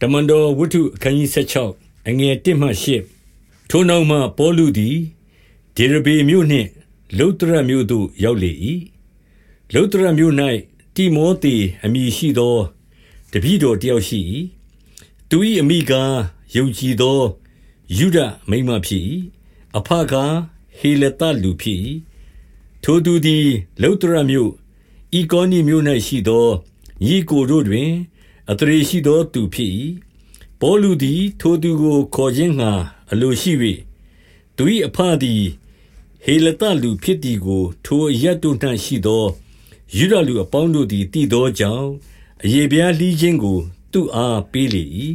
တမန်တော်ဝတ္ထုအခန်းကြီး16အငယ်1မှ8ထိုနောက်မှပေါလုသည်ဒေရဘေမြို့နှင့်လုတရမြို့သို့ရောက်လေ၏လုတရမြို့၌တိမောသေအမည်ရှိသောတပည့်တော်တယောက်ရှိ၏သူ၏အမိကားယုံကြည်သောယုဒမိန်းမဖြစ်၏အဖကားဟေလတလူဖြစ်၏ထိုသူသည်လုတရမြို့ဤကောနိမြို့၌ရှိသောညီကိုတို့တွင် အသရေရှိသောသူဖြစ်၏ပေါလုသည် ထိုသူကိုခေါ်ခြင်းငှာအလိုရှိ၍သူ၏အဖသည်ဟေလတလူဖြစ်သည်ကို ထိုအရတ်တို့၌ရှိသောယူဒလူအပေါင်းတို့သည်တည်သောကြောင့်အယေပြားလှီးခြင်းကို သူ့အားပေးလေ၏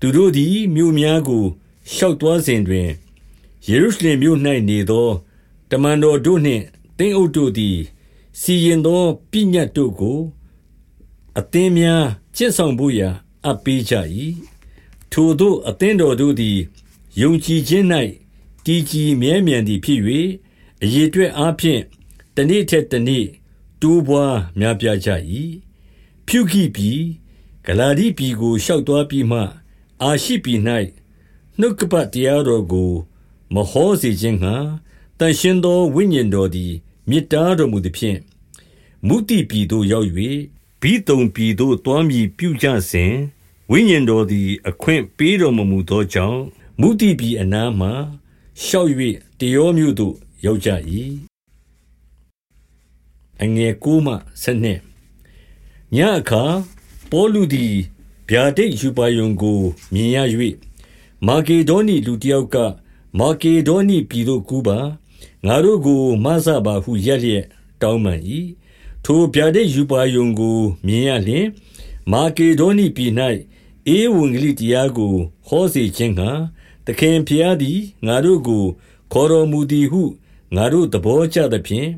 သူတို့သည်မြို့များကိုရှောက်သွားစဉ်တွင်ယေရုရှလင်မြို့၌နေသောတမန်တော်တို့နှင့်တင်းအုပ်တို့သည် စီရင်သောပညတ်တို့ကို အသင်းများကျင့်ဆောင်ဖို့ရာအပ်ပေးကြ၏ထိုသို့အသင်းတော်တို့သည်ယုံကြည်ခြင်း၌တည်ကြည်မြဲမြံသည်ဖြစ်၍အရေးအတွက်အားဖြင့်တနေ့ထက်တနေ့တိုးပွားများပြားကြ၏ဖြုခိပြည်ဂလာဒီပြည်ကိုရှောက်သွားပြီးမှ အာရှိပြည်၌နှုတ်ကပတ်တရားတော်ကို မဟောစေခြင်းငှာတန်ရှင်သောဝိညာဉ်တော်သည်မြစ်တားတော်မူသည်ဖြင့်မုတိပြည်သို့ရောက်၍ ဘိတုံပြည်သို့သွားမည်ပြုကြစဉ်ဝိညာဉ်တော်သည် အခွင့်ပေးတော်မမူသောကြောင့်မုတိပြည်အနားမှရှောက်၍တရောမြို့သို့ရောက်ကြ၏အငယ်ကိုမှဆက်နှင့်ညအခါပေါလုသည်ဗျာဒိတ်ယူပါယုံကိုမြင်ရ၍မာကေဒေါနိလူတယောက်ကမာကေဒေါနိပြည်သို့ကူးပါငါတို့ကိုမဆပါဟုရက်လျက်တောင်းပန်၏ ထိုဗျာဒိတ်ယူပါယုံကို မြင်ရလျင် မာကေဒေါနိပြည်၌ဧဝံဂေလိတရားကို ဟောစေခြင်းငှာသခင်ဖျားသည်ငါတို့ကို ခေါ်တော်မူသည်ဟုငါတို့သဘောကျသဖြင့်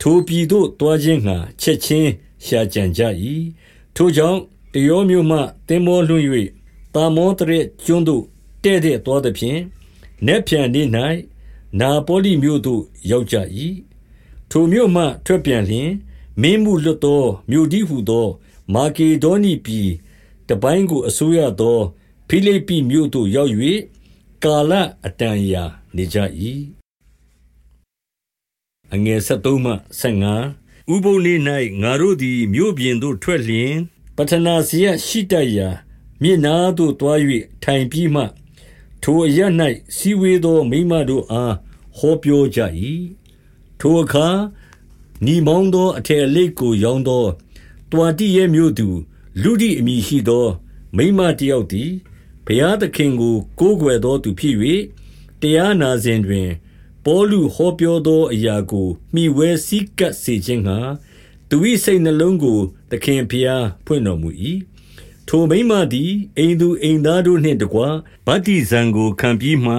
ထိုပြည်သို့တွားခြင်းငှာချက်ချင်းရှာကြံကြ၏ထိုကြောင့်တရောမျိုးမှတင်မောလွှင့်၍တာမောတရက်ကျွန်းသို့တဲ့တဲ့တွားသဖြင့်နက်ဖြန်နေ့၌နာပိုလိမြို့သို့ရောက်ကြ၏ထိုမြို့မှထွက်ပြန်လျင် မင်းမှုလွတ်သောမြို့ဒီဟုသော မာကေဒေါနိပြည်တပိုင်းကို အစိုးရသော ဖိလိပ္ပိမြို့သို့ရောက်၍ကာလအတန်ရာနေကြ၏အငယ်73မှ75ဥပုံနေ၌ငါတို့သည် မြို့ပြင်သို့ထွက်လျင်ပထနာစီယရှိတတ်ရာ မြစ်နာသို့တွား၍ထိုင်ပြီးမှ ထိုအရ၌စီဝေသော မိမတို့အား ဟောပြောကြ၏ထိုအခါ ညီမောင်းသော အထည်အလိပ်ကို ရောင်းသော တွာတိရဲ့မြို့သူလူဒီအမည်ရှိသော မိမတယောက်သည် ဘုရားသခင်ကို ကိုးကွယ်သောသူဖြစ်၍တရားနာစဉ်တွင် ပေါလုဟောပြောသောအရာကိုမိဝဲစည်းကပ်စေခြင်းငှာသူ၏စိတ်နှလုံးကို သခင်ဖျားဖွင့်တော်မူ၏ထိုမိမသည် အိမ်သူအိမ်သားတို့နှင့်တကွ ဗတ္တိဇံကို ခံပြီးမှ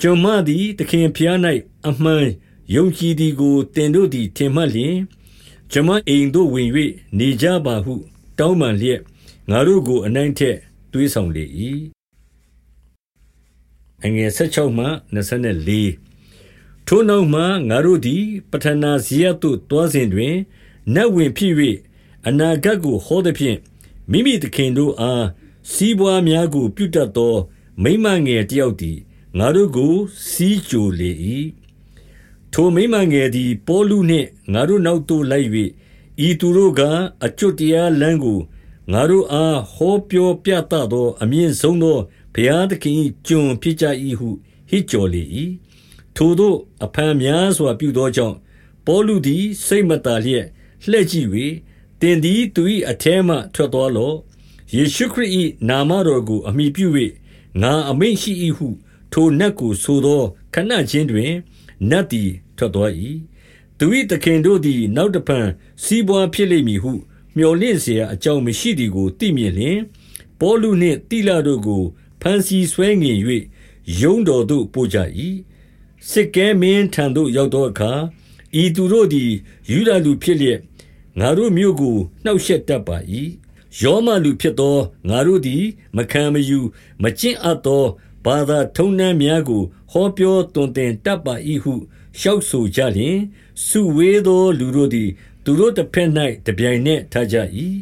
ကျွန်မသည် သခင်ဖျား၌အမှန် ယုံကြည်သည်ကိုတင်တို့သည်ထင်မှတ်လျင်ကျွန်မအိမ်သို့ဝင်၍နေကြပါဟု တောင်းပန်လျက်ငါတို့ကိုအနိုင်ထက်တွေးဆောင်လေ၏အငယ်16မှ24ထိုနောက်မှငါတို့သည်ပထနာဇီယသို့တွားစဉ်တွင်နတ်ဝင်ဖြစ်၍အနာဂတ်ကိုဟောသည်ဖြင့်မိမိသခင်တို့အားစီးပွားများကို ပြုတတ်သော မိမငယ်တယောက်သည်ငါတို့ကို စီးကြိုလေ၏ ထိုမိမငယ်သည် ပေါလုနှင့်ငါတို့နောက်သို့လိုက်၍ဤသူတို့ကအကျွတ်တရားလမ်းကို ငါတို့အား ဟောပြောပြသသော အမြင့်ဆုံးသော ဘုရားသခင်၏ကျွန်ဖြစ်ကြ၏ဟု ဟစ်ကြော်လေ၏ထိုသို့အဖန်များစွာပြုသောကြောင့် ပေါလုသည် စိတ်မသာလျက် လှည့်ကြည့်၍တင်သည် သူ၏အထဲမှ ထွက်သွားလော့ ယေရှုခရစ်၏နာမတော်ကို အမိပြု၍ငါအမိန့်ရှိ၏ဟု ထိုနတ်ကိုဆိုသော ခဏချင်းတွင် နတ်သည်ထွက်သွား၏သူ၏သခင်တို့သည် နောက်တဖန်စီးပွားဖြစ်လိမ့်မည်ဟု မျှော်လင့်เสียအကြောင်းမရှိသည်ကိုသိမြင်လျင်ပေါလုနှင့်တိလတို့ကိုဖန်စီဆွဲငင်၍ယုံတော်သို့ပို့ကြ၏စစ်ကဲမင်းထံသို့ရောက်သောအခါဤသူတို့သည်ယူဒလူဖြစ်လျက်ငါတို့မြို့ကိုနှောက်ယှက်တတ်ပါ၏ယောမလူဖြစ်သောငါတို့သည် မခံမယူမကျင့်အပ်သော ဘာသာထုံးတမ်းများကို ဟောပြောတွင်တင်တတ်ပါ၏ဟုလျှောက်ဆိုကြလျင်စုဝေးသောလူတို့သည် သူတို့တစ်ဖက်၌တပြိုင်နက်ထားကြ၏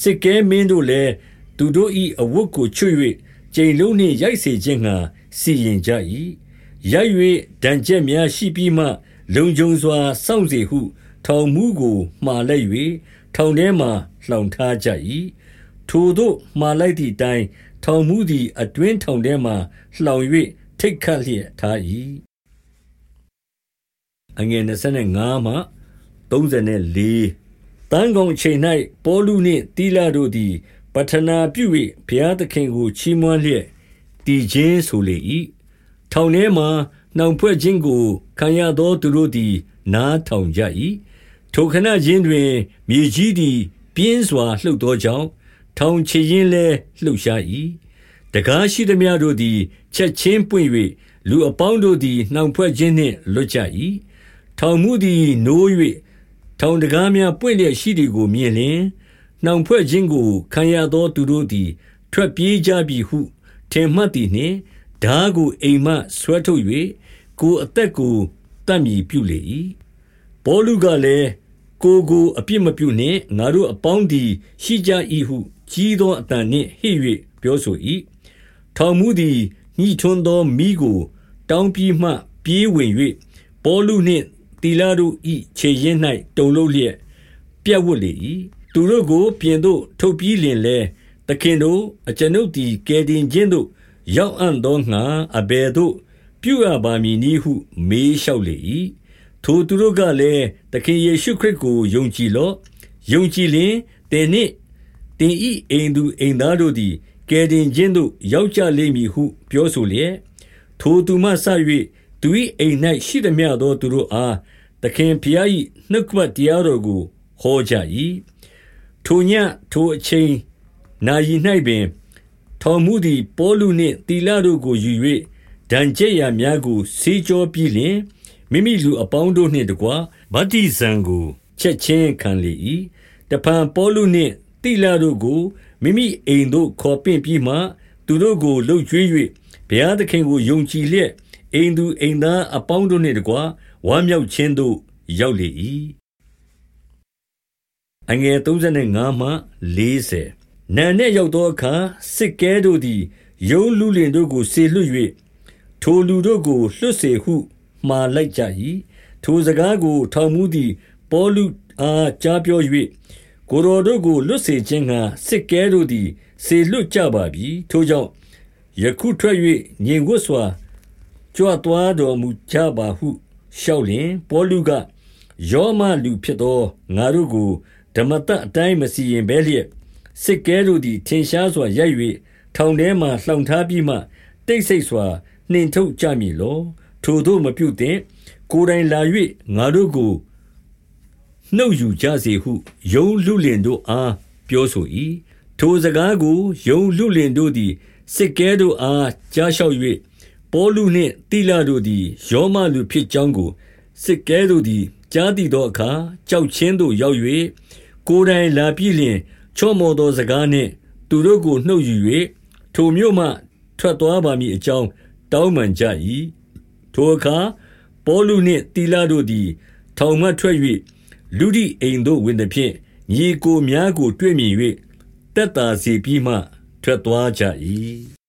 စစ်ကဲမင်းတို့လည်းသူသူတို့၏အဝတ်ကိုချွတ်၍ကြိမ်လုံးနှင့်ရိုက်စေခြင်းငှါစီရင်ကြ၏။ရိုက်၍ဒဏ်ချက်များရှိပြီးမှ လုံခြုံစွာစောင့်စေဟု ထောင်မှူးကိုမှာလိုက်၍ထောင်ထဲမှာလှောင်ထားကြ၏။ ထိုသို့မှာလိုက်သည်အတိုင်း၊ထောင်မှူးသည် အတွင်းထောင်ထဲမှာလှောင်၍ထိတ်ခတ်လျက်ထား၏။သန်းခေါင်အချိန်၌ပေါလုနှင့်သိလတို့သည်ပဌနာပြု၍ဘုရားသခင်ကိုချီးမွမ်းလျက်သီချင်းဆိုလေ၏။ထောင်ထဲမှာနှောင်ဖွဲ့ခြင်းကိုခံရသောသူတို့သည် နားထောင်ကြ၏။ထိုခဏခြင်းတွင် မြေကြီးသည် ပြင်းစွာလှုပ်သောကြောင့်၊ ထောင်ခြေရင်းလည်းလှုပ်ရှား၏။တံခါးရှိသမျှတို့သည် ချက်ခြင်းပွင့်၍လူအပေါင်းတို့သည်နှောင်ဖွဲ့ခြင်းနှင့်လွတ်ကြ၏။ထောင်မှူးသည်နိုး၍ထောင်တံခါးများပွင့်လျက်ရှိသည်ကိုမြင်လျှင်၊နှောင်ဖွဲ့ခြင်းကိုခံရသောသူတို့သည် ထွက်ပြေးကြပြီဟု ထင်မှတ်သည်နှင့်၊ထားကိုအိမ်မှဆွဲထုတ်၍ကိုယ်အသက်ကိုသတ်မည်ပြုလေ၏။ပေါလုကလည်း၊ကိုယ်ကိုအပြစ်မပြုနှင့်။ငါတို့အပေါင်းသည်ရှိကြ၏ဟု ကြီးသောအသံနှင့်ဟစ်၍ပြောဆို၏။ထောင်မှူးသည်ညှိထွန်းသောမီးကို တောင်းပြီးမှ ပြေးဝင်၍ပေါလုနှင့်သီလတို့၏ခြေရင်း၌တုန်လှုပ်လျက်ပြပ်ဝပ်လေ၏။သူတို့ကို ပြင်သို့ထုတ်ပြီးလျှင်လည်း၊သခင်တို့၊အကျွန်ုပ်သည်ကယ်တင်ခြင်းသို့ရောက်အံ့သောငှါအဘယ်သို့ ပြုရပါမည်နည်းဟု မေးလျှောက်လေ၏။ထိုသူတို့ကလည်း၊သခင်ယေရှုခရစ်ကိုယုံကြည်လော့။ယုံကြည်လျှင်သင်နှင့် သင်၏အိမ်သူအိမ်သားတို့သည်ကယ်တင်ခြင်းသို့ရောက်ကြလိမ့်မည်ဟု ပြောဆိုလျက်၊ထိုသူမှစ၍သူ၏အိမ်၌ရှိသမျှသောသူတို့အားသခင်ဘုရား၏နှုတ်ကပတ်တရားတော်ကိုဟောကြ၏။ထိုညဉ့်ထိုအချိန်နာရီ၌ပင်ထောင်မှူးသည်ပေါလုနှင့်သီလတို့ကိုယူ၍ဒဏ်ချက်ရာများကိုဆေးကြောပြီးလျှင်၊မိမိလူအပေါင်းတို့နှင့်တကွဗတ္တိဇံကိုချက်ခြင်းခံလေ၏။တဖန်ပေါလုနှင့် သိလတို့ကို မိမိအိမ်သို့ခေါ်ပင့်ပြီးမှ သူတို့ကို လုပ်ကျွေး၍ဘုရားသခင်ကို ယုံကြည်လျက် အိမ်သူအိမ်သားအပေါင်းတို့နှင့်တကွ ဝမ်းမြောက်ခြင်းသို့ ရောက်လေ၏။အငယ်35မှ40နံနှင့်ရောက်သောအခါ စစ်ကဲတို့သည်ယုံလူလင်တို့ကိုဆေလွတ်၍ထိုလူတို့ကို လွတ်စေဟု မှားလိုက်ကြ၏။ထိုစကားကို ထောင်မှုသည် ပေါလုအား ကြားပြော၍ ကိုယ်တော်တို့ကိုလွတ်စေခြင်းငှါစစ်ကဲတို့သည်စေလွှတ်ကြပါပြီ။ထိုကြောင့်ယခုထွက်၍ငြိမ်ဝပ်စွာကြွသွားတော်မူကြပါဟုလျှောက်လျှင်၊ပေါလုက၊ရောမလူဖြစ်သောငါတို့ကိုဓမ္မသတ်အတိုင်းမစီရင်ဘဲလျက်၊စစ်ကဲတို့သည်ထင်ရှားစွာရိုက်၍ထောင်ထဲမှာလှောင်ထားပြီးမှတိတ်ဆိတ်စွာနှင်ထုတ်ကြမည်လော။ထိုသို့မပြုသင့်။ကိုယ်တိုင်လာ၍ငါတို့ကို နှုတ်ယူကြစေဟုရုံးလုလင်တို့အားပြောဆို၏။ထိုစကားကိုရုံးလုလင်တို့သည်စစ်ကဲတို့အားကြားလျှောက်၍ပေါလုနှင့်သိလတို့သည်ရောမလူဖြစ်ကြောင်းကိုစစ်ကဲတို့သည်ကြားသိသောအခါကြောက်ချင်းသို့ရောက်၍ကိုယ်တိုင်လာပြီးလျှင်ချော့မော်သောစကားနှင့် သူတို့ကိုနှုတ်ယူ၍ထိုမြို့မှထွက်သွားပါမည်အကြောင်းတောင်းပန်ကြ၏ထိုအခါပေါလုနှင့်တီလာတို့သည် ထောင်မှထွက်၍ လူဒီအိမ်သို့ဝင်သည်ဖြင့်ညီကိုများကို တွေ့မြင်၍တက်တာစီပြီးမှ ထွက်သွားကြ၏